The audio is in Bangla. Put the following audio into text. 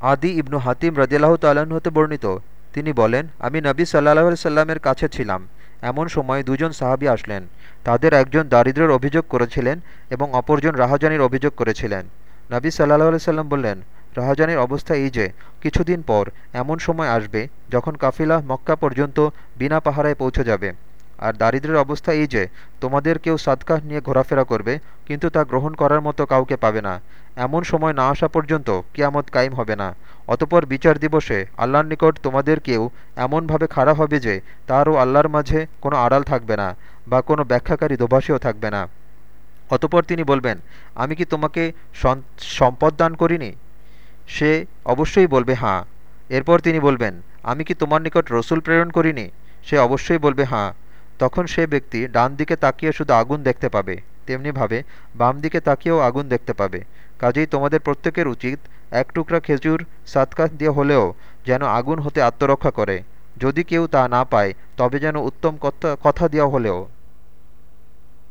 আদি ইবনু হাতিম রদিল্লাহ তাল্লাহ্ন হতে বর্ণিত। তিনি বলেন, আমি নবী সাল্লাহ সাল্লামের কাছে ছিলাম। এমন সময় দুজন সাহাবি আসলেন। তাদের একজন দারিদ্রের অভিযোগ করেছিলেন এবং অপরজন রাহাজানির অভিযোগ করেছিলেন। নবী সাল্লাহ সাল্লাম বললেন, রাহাজানির অবস্থা এই যে, কিছুদিন পর এমন সময় আসবে যখন কাফিলা মক্কা পর্যন্ত বিনা পাহারায় পৌঁছে যাবে। আর দারিদ্রের অবস্থা এই যে, তোমাদের কেউ সাদকাহ নিয়ে ঘোরাফেরা করবে, কিন্তু তা গ্রহণ করার মতো কাউকে পাবে না। এমন সময় না আসা পর্যন্ত কিয়ামত কায়েম হবে না। অতপর বিচার দিবসে আল্লাহর নিকট তোমাদের কেউ এমনভাবে খাড়া হবে যে তারও আল্লাহর মাঝে কোনো আড়াল থাকবে না, বা কোনো ব্যাখ্যাকারী দোভাষীও থাকবে না। অতপর তিনি বলবেন, আমি কি তোমাকে সম্পদ দান করিনি? সে অবশ্যই বলবে হাঁ এরপর তিনি বলবেন, আমি কি তোমার নিকট রসুল প্রেরণ করিনি? সে অবশ্যই বলবে হাঁ তখন সে ব্যক্তি ডান দিকে তাকিয়ে শুধু আগুন দেখতে পাবে তেমনিভাবে বাম দিকে তাকিয়েও আগুন দেখতে পাবে। কাজেই তোমাদের প্রত্যেকের উচিত এক টুকরা খেজুর সাতকা দিয়ে হলেও যেন আগুন হতে আত্মরক্ষা করে। যদি কেউ তা না পায়, তবে যেন উত্তম কথা দেওয়া হলেও।